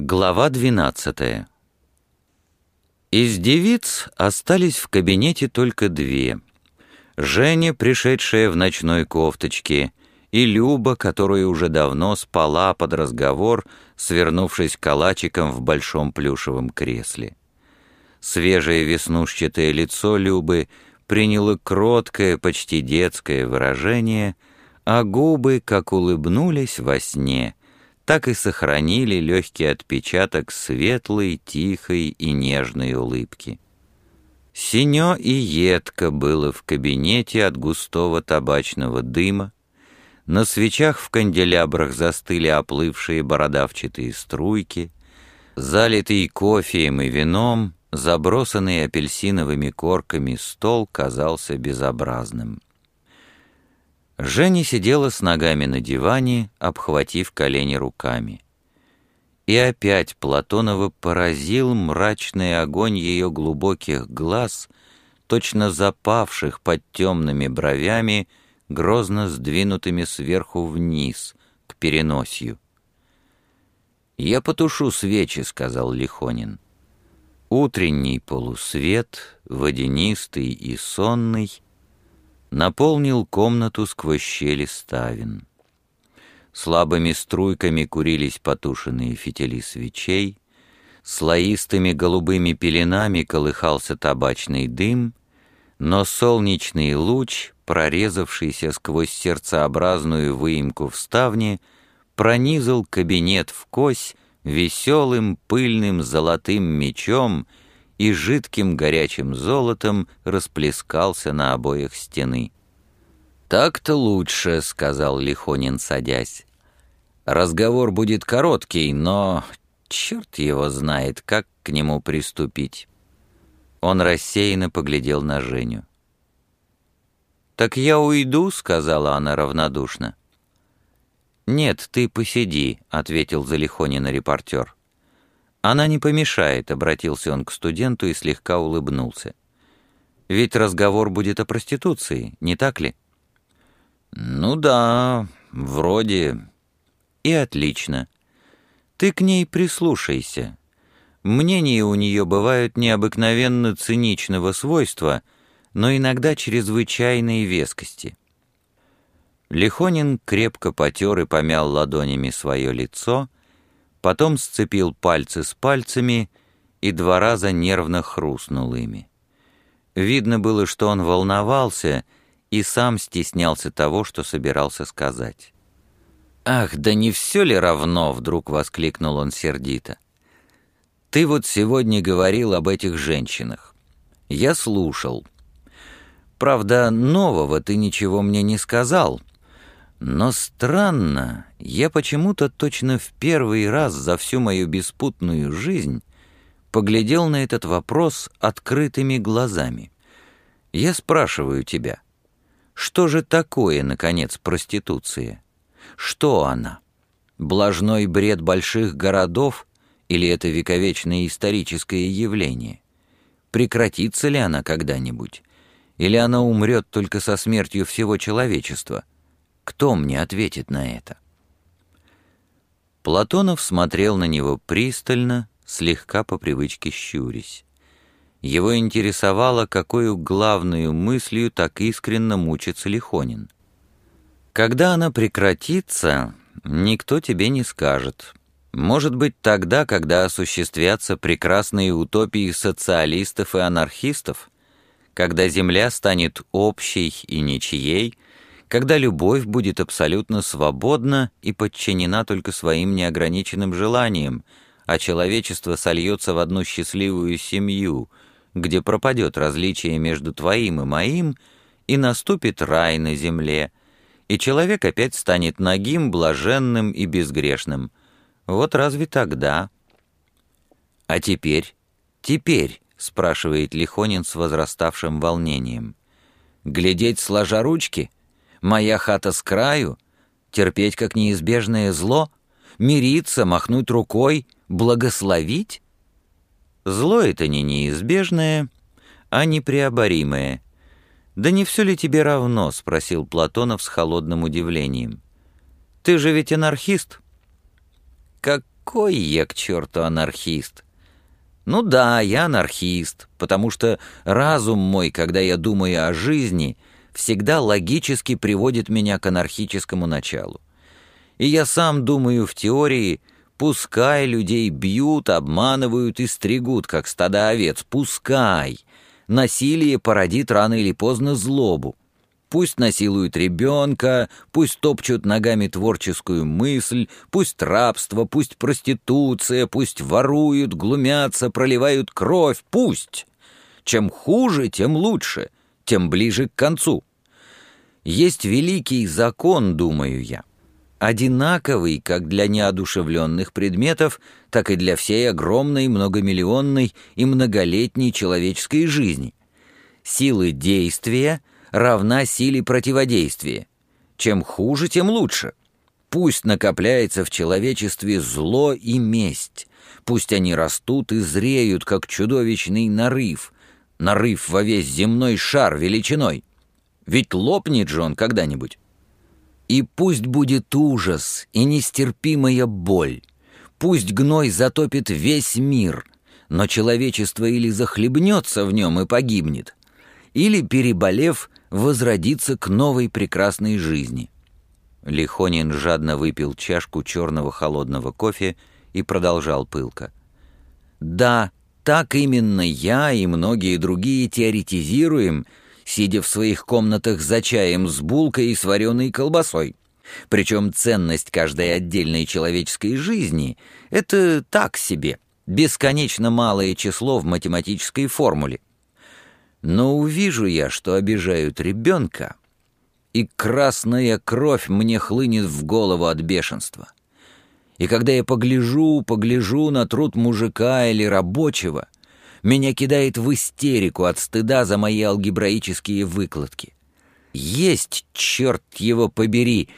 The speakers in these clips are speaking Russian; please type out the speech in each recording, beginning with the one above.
Глава 12 Из девиц остались в кабинете только две. Женя, пришедшая в ночной кофточке, и Люба, которая уже давно спала под разговор, свернувшись калачиком в большом плюшевом кресле. Свежее веснушчатое лицо Любы приняло кроткое, почти детское выражение, а губы, как улыбнулись во сне — так и сохранили легкий отпечаток светлой, тихой и нежной улыбки. Синё и едко было в кабинете от густого табачного дыма, на свечах в канделябрах застыли оплывшие бородавчатые струйки, залитый кофеем и вином, забросанный апельсиновыми корками стол казался безобразным. Женя сидела с ногами на диване, обхватив колени руками. И опять Платонова поразил мрачный огонь ее глубоких глаз, точно запавших под темными бровями, грозно сдвинутыми сверху вниз, к переносью. «Я потушу свечи», — сказал Лихонин. Утренний полусвет, водянистый и сонный — наполнил комнату сквозь щели ставен. Слабыми струйками курились потушенные фитили свечей, слоистыми голубыми пеленами колыхался табачный дым, но солнечный луч, прорезавшийся сквозь сердцеобразную выемку в ставне, пронизал кабинет в кось веселым пыльным золотым мечом и жидким горячим золотом расплескался на обоях стены. «Так-то лучше», — сказал Лихонин, садясь. «Разговор будет короткий, но черт его знает, как к нему приступить». Он рассеянно поглядел на Женю. «Так я уйду», — сказала она равнодушно. «Нет, ты посиди», — ответил Залихонина репортер. «Она не помешает», — обратился он к студенту и слегка улыбнулся. «Ведь разговор будет о проституции, не так ли?» «Ну да, вроде...» «И отлично. Ты к ней прислушайся. Мнения у нее бывают необыкновенно циничного свойства, но иногда чрезвычайной вескости». Лихонин крепко потер и помял ладонями свое лицо — потом сцепил пальцы с пальцами и два раза нервно хрустнул ими. Видно было, что он волновался и сам стеснялся того, что собирался сказать. «Ах, да не все ли равно?» — вдруг воскликнул он сердито. «Ты вот сегодня говорил об этих женщинах. Я слушал. Правда, нового ты ничего мне не сказал, но странно, я почему-то точно в первый раз за всю мою беспутную жизнь поглядел на этот вопрос открытыми глазами. Я спрашиваю тебя, что же такое, наконец, проституция? Что она? Блажной бред больших городов или это вековечное историческое явление? Прекратится ли она когда-нибудь? Или она умрет только со смертью всего человечества — кто мне ответит на это? Платонов смотрел на него пристально, слегка по привычке щурясь. Его интересовало, какую главную мыслью так искренно мучится Лихонин. Когда она прекратится, никто тебе не скажет. Может быть, тогда, когда осуществятся прекрасные утопии социалистов и анархистов, когда земля станет общей и ничьей, когда любовь будет абсолютно свободна и подчинена только своим неограниченным желаниям, а человечество сольется в одну счастливую семью, где пропадет различие между твоим и моим, и наступит рай на земле, и человек опять станет нагим, блаженным и безгрешным. Вот разве тогда? А теперь? Теперь, спрашивает Лихонин с возраставшим волнением. Глядеть сложа ручки — Моя хата с краю? Терпеть как неизбежное зло? Мириться, махнуть рукой, благословить? Зло это не неизбежное, а непреоборимое. «Да не все ли тебе равно?» — спросил Платонов с холодным удивлением. «Ты же ведь анархист». «Как какой я к черту анархист? Ну да, я анархист, потому что разум мой, когда я думаю о жизни, всегда логически приводит меня к анархическому началу. И я сам думаю в теории, пускай людей бьют, обманывают и стригут, как стада овец, пускай. Насилие породит рано или поздно злобу. Пусть насилуют ребенка, пусть топчут ногами творческую мысль, пусть рабство, пусть проституция, пусть воруют, глумятся, проливают кровь, пусть. Чем хуже, тем лучше, тем ближе к концу. Есть великий закон, думаю я, одинаковый как для неодушевленных предметов, так и для всей огромной, многомиллионной и многолетней человеческой жизни. Силы действия — равна силе противодействия. Чем хуже, тем лучше. Пусть накопляется в человечестве зло и месть. Пусть они растут и зреют, как чудовищный нарыв. Нарыв во весь земной шар величиной. Ведь лопнет же он когда-нибудь. И пусть будет ужас и нестерпимая боль. Пусть гной затопит весь мир, но человечество или захлебнется в нем и погибнет, или, переболев, возродиться к новой прекрасной жизни. Лихонин жадно выпил чашку черного холодного кофе и продолжал пылко. «Да, так именно я и многие другие теоретизируем, сидя в своих комнатах за чаем с булкой и с вареной колбасой. Причем ценность каждой отдельной человеческой жизни — это так себе, бесконечно малое число в математической формуле. Но увижу я, что обижают ребенка, и красная кровь мне хлынет в голову от бешенства. И когда я погляжу, погляжу на труд мужика или рабочего, меня кидает в истерику от стыда за мои алгебраические выкладки. Есть, черт его побери,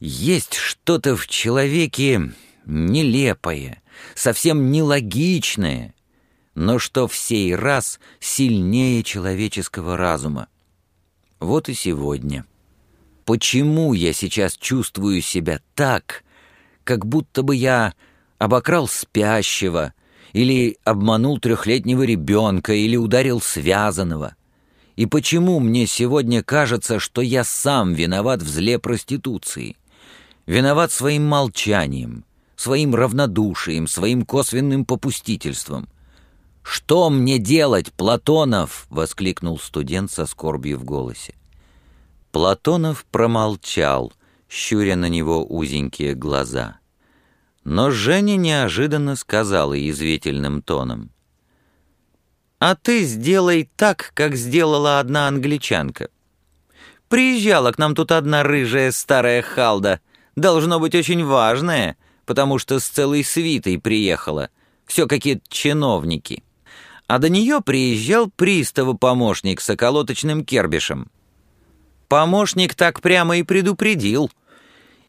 есть что-то в человеке нелепое, совсем нелогичное, но что в сей раз сильнее человеческого разума. Вот и сегодня. Почему я сейчас чувствую себя так, как будто бы я обокрал спящего, или обманул трехлетнего ребенка, или ударил связанного? И почему мне сегодня кажется, что я сам виноват в зле проституции? Виноват своим молчанием, своим равнодушием, своим косвенным попустительством — «Что мне делать, Платонов?» — воскликнул студент со скорбью в голосе. Платонов промолчал, щуря на него узенькие глаза. Но Женя неожиданно сказала язвительным тоном. «А ты сделай так, как сделала одна англичанка. Приезжала к нам тут одна рыжая старая халда, должно быть очень важная, потому что с целой свитой приехала, все какие-то чиновники» а до нее приезжал пристава помощник с околоточным кербишем. Помощник так прямо и предупредил.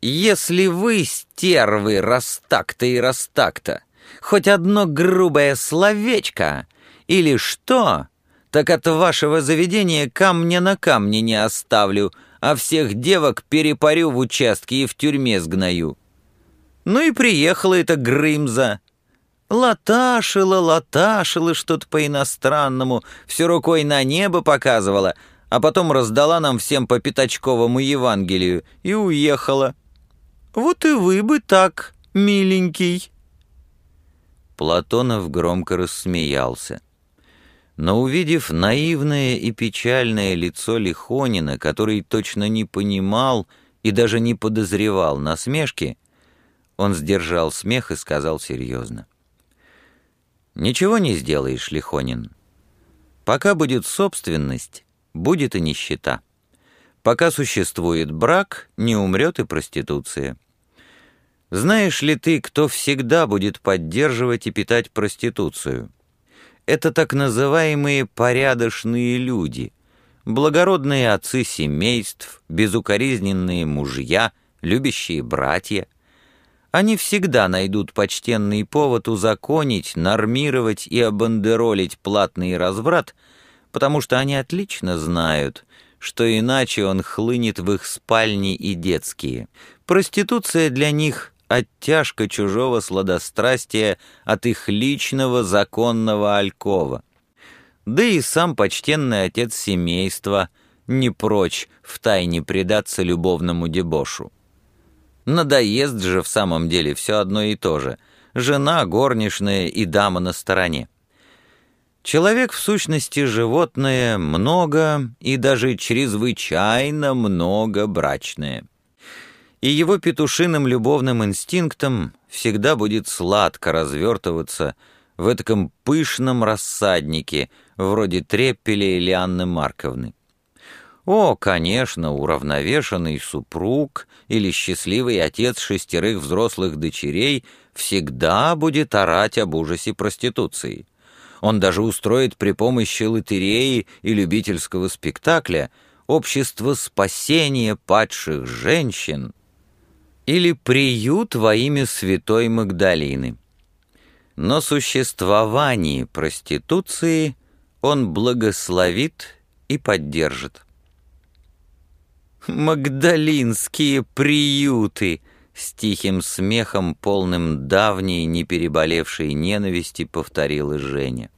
«Если вы, стервы, раз так-то и раз так-то, хоть одно грубое словечко или что, так от вашего заведения камня на камне не оставлю, а всех девок перепарю в участке и в тюрьме сгною». Ну и приехала эта Грымза, Латашила, латашила что-то по-иностранному, все рукой на небо показывала, а потом раздала нам всем по пятачковому Евангелию и уехала. Вот и вы бы так, миленький. Платонов громко рассмеялся. Но увидев наивное и печальное лицо Лихонина, который точно не понимал и даже не подозревал насмешки, он сдержал смех и сказал серьезно. Ничего не сделаешь, Лихонин. Пока будет собственность, будет и нищета. Пока существует брак, не умрет и проституция. Знаешь ли ты, кто всегда будет поддерживать и питать проституцию? Это так называемые порядочные люди, благородные отцы семейств, безукоризненные мужья, любящие братья — они всегда найдут почтенный повод узаконить, нормировать и обандеролить платный разврат, потому что они отлично знают, что иначе он хлынет в их спальни и детские. Проституция для них — оттяжка чужого сладострастия от их личного законного алькова. Да и сам почтенный отец семейства не прочь втайне предаться любовному дебошу. Надоест же в самом деле все одно и то же. Жена, горничная и дама на стороне. Человек в сущности животное много и даже чрезвычайно много брачное. И его петушиным любовным инстинктом всегда будет сладко развертываться в этом пышном рассаднике, вроде Треппеля или Анны Марковны. О, конечно, уравновешенный супруг или счастливый отец шестерых взрослых дочерей всегда будет орать об ужасе проституции. Он даже устроит при помощи лотереи и любительского спектакля общество спасения падших женщин или приют во имя святой Магдалины. Но существование проституции он благословит и поддержит. «Магдалинские приюты!» С тихим смехом, полным давней, не переболевшей ненависти, повторила Женя.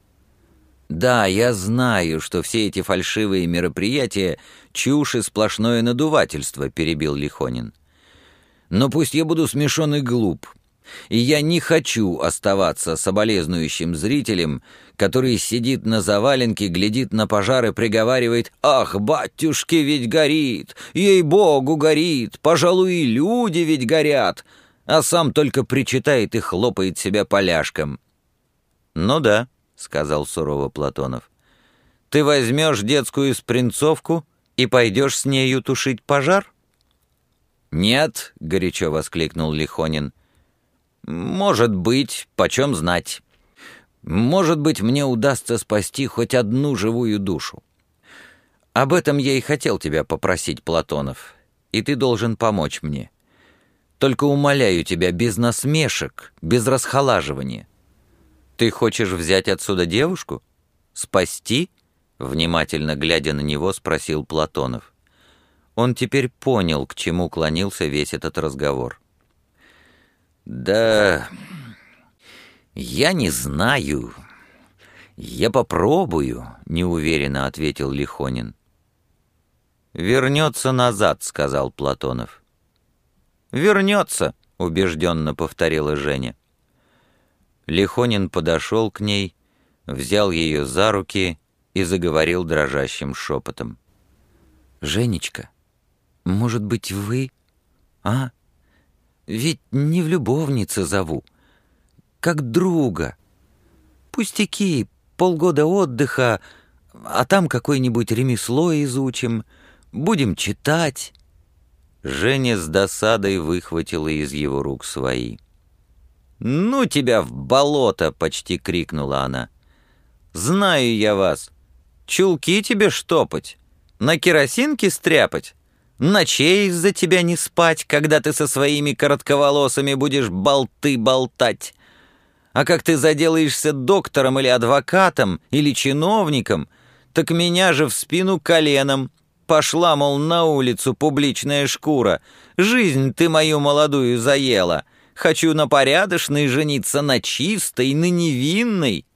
«Да, я знаю, что все эти фальшивые мероприятия — чушь и сплошное надувательство», — перебил Лихонин. «Но пусть я буду смешон и глуп и я не хочу оставаться соболезнующим зрителем, который сидит на заваленке, глядит на пожар и приговаривает «Ах, батюшки, ведь горит! Ей-богу, горит! Пожалуй, и люди ведь горят!» а сам только причитает и хлопает себя поляшком. «Ну да», — сказал сурово Платонов, — «ты возьмешь детскую спринцовку и пойдешь с нею тушить пожар?» «Нет», — горячо воскликнул Лихонин, — «Может быть, почем знать. Может быть, мне удастся спасти хоть одну живую душу. Об этом я и хотел тебя попросить, Платонов, и ты должен помочь мне. Только умоляю тебя, без насмешек, без расхолаживания. Ты хочешь взять отсюда девушку? Спасти?» Внимательно глядя на него, спросил Платонов. Он теперь понял, к чему клонился весь этот разговор. «Да... я не знаю. Я попробую», — неуверенно ответил Лихонин. «Вернется назад», — сказал Платонов. «Вернется», — убежденно повторила Женя. Лихонин подошел к ней, взял ее за руки и заговорил дрожащим шепотом. «Женечка, может быть, вы... А?» Ведь не в любовнице зову, как друга. Пустяки, полгода отдыха, а там какое-нибудь ремесло изучим, будем читать». Женя с досадой выхватила из его рук свои. «Ну тебя в болото!» — почти крикнула она. «Знаю я вас. Чулки тебе штопать, на керосинке стряпать, Ночей из-за тебя не спать, когда ты со своими коротковолосами будешь болты болтать. А как ты заделаешься доктором или адвокатом, или чиновником, так меня же в спину коленом. Пошла, мол, на улицу публичная шкура. Жизнь ты мою молодую заела. Хочу на порядочной жениться, на чистой, на невинной.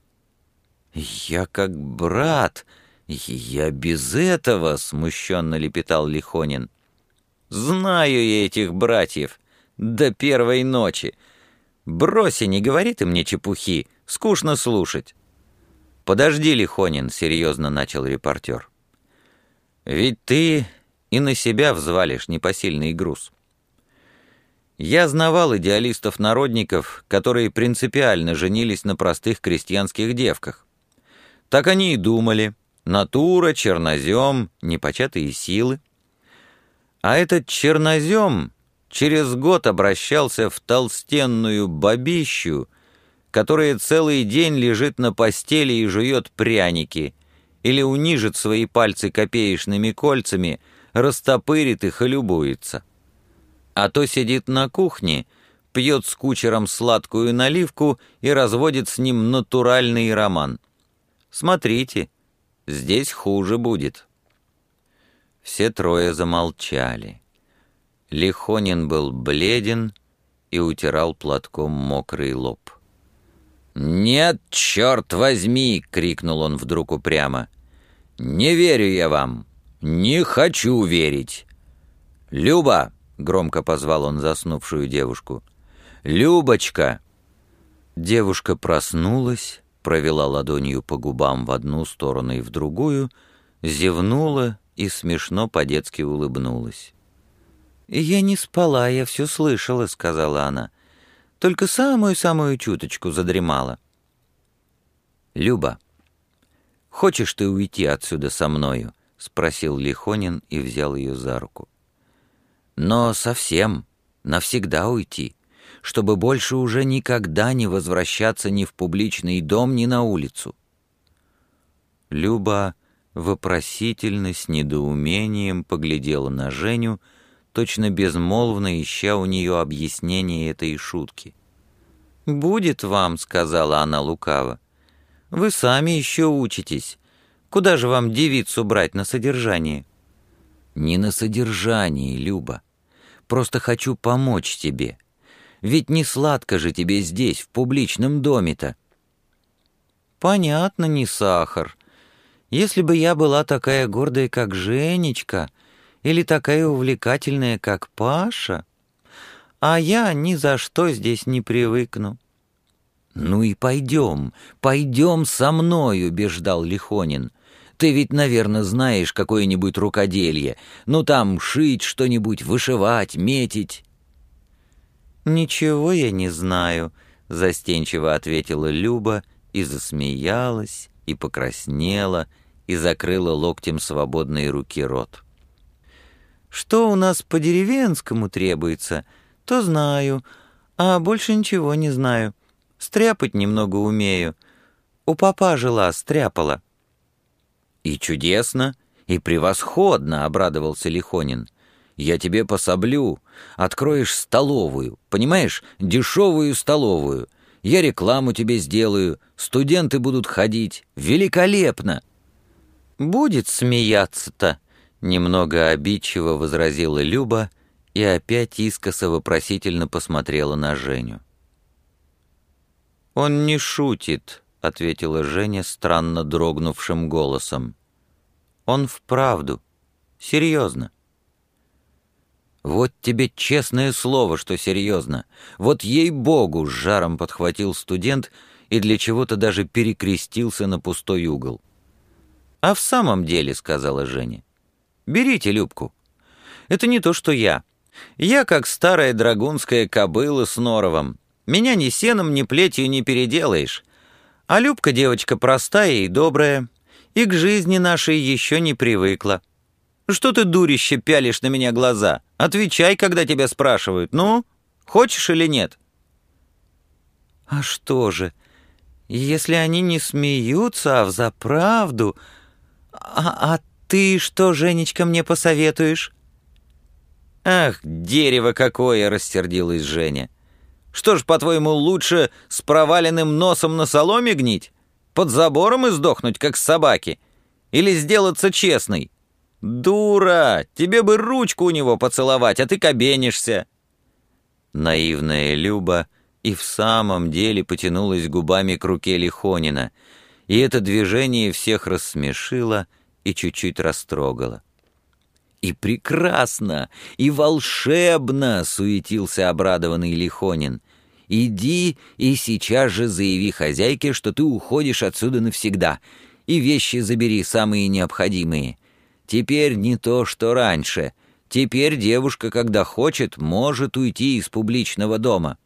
Я как брат, «Я без этого», — смущенно лепетал Лихонин. «Знаю я этих братьев. До первой ночи. Брось и не говори ты мне чепухи, скучно слушать». «Подожди, Лихонин», — серьезно начал репортер. «Ведь ты и на себя взвалишь непосильный груз». Я знавал идеалистов-народников, которые принципиально женились на простых крестьянских девках. Так они и думали, натура, чернозем, непочатые силы. А этот чернозем через год обращался в толстенную бабищу, которая целый день лежит на постели и жует пряники, или унижит свои пальцы копеечными кольцами, растопырит их и любуется. А то сидит на кухне, пьет с кучером сладкую наливку и разводит с ним натуральный роман. Смотрите, Здесь хуже будет». Все трое замолчали. Лихонин был бледен и утирал платком мокрый лоб. «Нет, черт возьми!» — крикнул он вдруг упрямо. «Не верю я вам! Не хочу верить!» «Люба!» — громко позвал он заснувшую девушку. «Любочка!» Девушка проснулась, провела ладонью по губам в одну сторону и в другую, зевнула и смешно по-детски улыбнулась. «Я не спала, я все слышала», — сказала она. «Только самую-самую чуточку задремала». «Люба, хочешь ты уйти отсюда со мною?» — спросил Лихонин и взял ее за руку. «Но совсем, навсегда уйти, чтобы больше уже никогда не возвращаться ни в публичный дом, ни на улицу». Люба вопросительно, с недоумением поглядела на Женю, точно безмолвно ища у нее объяснение этой шутки. «Будет вам», — сказала она лукаво. «Вы сами еще учитесь. Куда же вам девицу брать на содержание?» «Не на содержании, Люба. Просто хочу помочь тебе. Ведь не сладко же тебе здесь, в публичном доме-то». «Понятно, не сахар. Если бы я была такая гордая, как Женечка, или такая увлекательная, как Паша, а я ни за что здесь не привыкну». «Ну и пойдем, пойдем со мной», — убеждал Лихонин. «Ты ведь, наверное, знаешь какое-нибудь рукоделье. Ну там шить что-нибудь, вышивать, метить». «Ничего я не знаю», — застенчиво ответила Люба и засмеялась, и покраснела, и закрыла локтем свободной руки рот. Что у нас по деревенскому требуется, то знаю, а больше ничего не знаю. Стряпать немного умею. У папа жила, стряпала». «И чудесно, и превосходно», — обрадовался Лихонин. «Я тебе пособлю. Откроешь столовую, понимаешь, дешевую столовую. Я рекламу тебе сделаю, студенты будут ходить. Великолепно!» «Будет смеяться-то», Немного обидчиво возразила Люба и опять искоса вопросительно посмотрела на Женю. «Он не шутит», — ответила Женя странно дрогнувшим голосом. «Он вправду. Серьезно». «Вот тебе честное слово, что серьезно. Вот ей-богу!» — с жаром подхватил студент и для чего-то даже перекрестился на пустой угол. «А в самом деле», — сказала Женя, Берите Любку. Это не то, что я. Я как старая драгунская кобыла с норовом. Меня ни сеном, ни плетью не переделаешь. А Любка девочка простая и добрая, и к жизни нашей еще не привыкла. Что ты, дурище, пялишь на меня глаза? Отвечай, когда тебя спрашивают. Ну, хочешь или нет? А что же, если они не смеются, а взаправду... А, а «Ты что, Женечка, мне посоветуешь?» «Ах, дерево какое!» — рассердилась Женя. «Что ж, по-твоему, лучше с проваленным носом на соломе гнить? Под забором и сдохнуть, как собаки? Или сделаться честной? Дура! Тебе бы ручку у него поцеловать, а ты кабенишься!» Наивная Люба и в самом деле потянулась губами к руке Лихонина, и это движение всех рассмешило — и чуть-чуть растрогала. «И прекрасно, и волшебно!» — суетился обрадованный Лихонин. «Иди и сейчас же заяви хозяйке, что ты уходишь отсюда навсегда, и вещи забери самые необходимые. Теперь не то, что раньше. Теперь девушка, когда хочет, может уйти из публичного дома».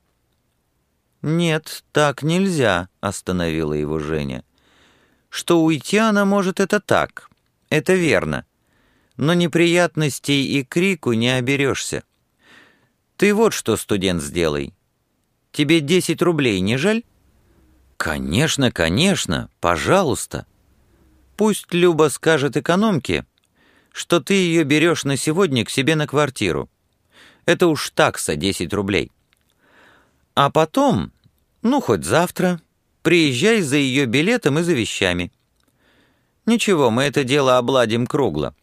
«Нет, так нельзя», — остановила его Женя. «Что уйти она может, это так, это верно. Но неприятностей и крику не оберешься. Ты вот что, студент, сделай. Тебе 10 рублей не жаль? Конечно, конечно, пожалуйста. Пусть Люба скажет экономке, что ты ее берешь на сегодня к себе на квартиру. Это уж такса 10 рублей. А потом, ну хоть завтра, приезжай за ее билетом и за вещами. Ничего, мы это дело обладим кругло.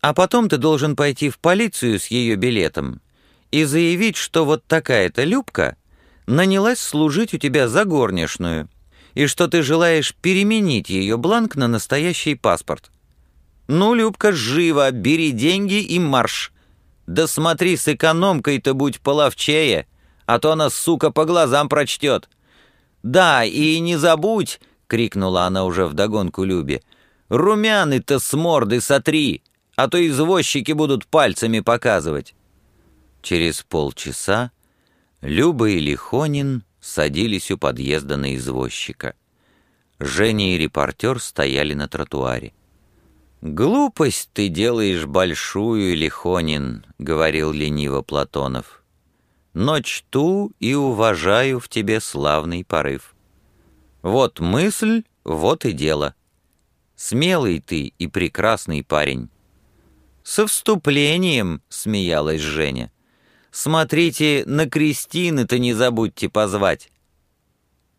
А потом ты должен пойти в полицию с ее билетом и заявить, что вот такая-то Любка нанялась служить у тебя за горничную, и что ты желаешь переменить ее бланк на настоящий паспорт. Ну, Любка, живо, бери деньги и марш. Да смотри, с экономкой-то будь половчее, а то она, сука, по глазам прочтет. Да, и не забудь, — крикнула она уже вдогонку Любе, — румяны-то с морды сотри, а то извозчики будут пальцами показывать. Через полчаса Люба и Лихонин садились у подъезда на извозчика. Женя и репортер стояли на тротуаре. «Глупость ты делаешь большую, Лихонин», — говорил лениво Платонов. «Но чту и уважаю в тебе славный порыв. Вот мысль, вот и дело. Смелый ты и прекрасный парень». «Со вступлением», — смеялась Женя. Смотрите, на крестины-то не забудьте позвать».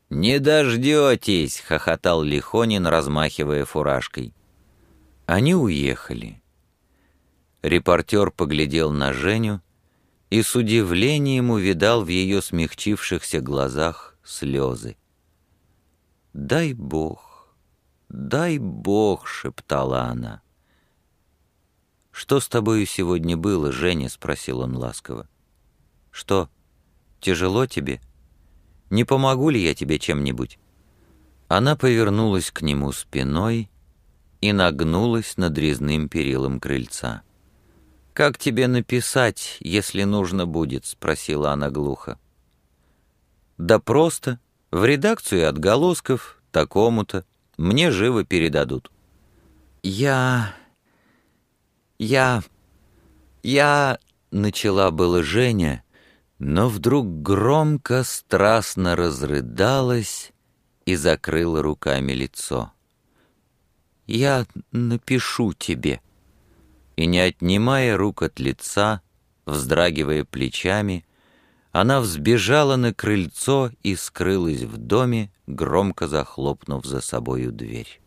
«Не дождетесь!» — хохотал Лихонин, размахивая фуражкой. Они уехали. Репортер поглядел на Женю и с удивлением увидал в ее смягчившихся глазах слезы. «Дай Бог, дай Бог!» — шептала она. «Что с тобою сегодня было, Женя?» — спросил он ласково. «Что, тяжело тебе? Не помогу ли я тебе чем-нибудь?» Она повернулась к нему спиной и нагнулась над резным перилом крыльца. «Как тебе написать, если нужно будет?» — спросила она глухо. «Да просто, в редакцию отголосков, такому-то, мне живо передадут». «Я... я... я...» — начала было Женя, но вдруг громко, страстно разрыдалась и закрыла руками лицо. «Я напишу тебе». И не отнимая рук от лица, вздрагивая плечами, она взбежала на крыльцо и скрылась в доме, громко захлопнув за собою дверь.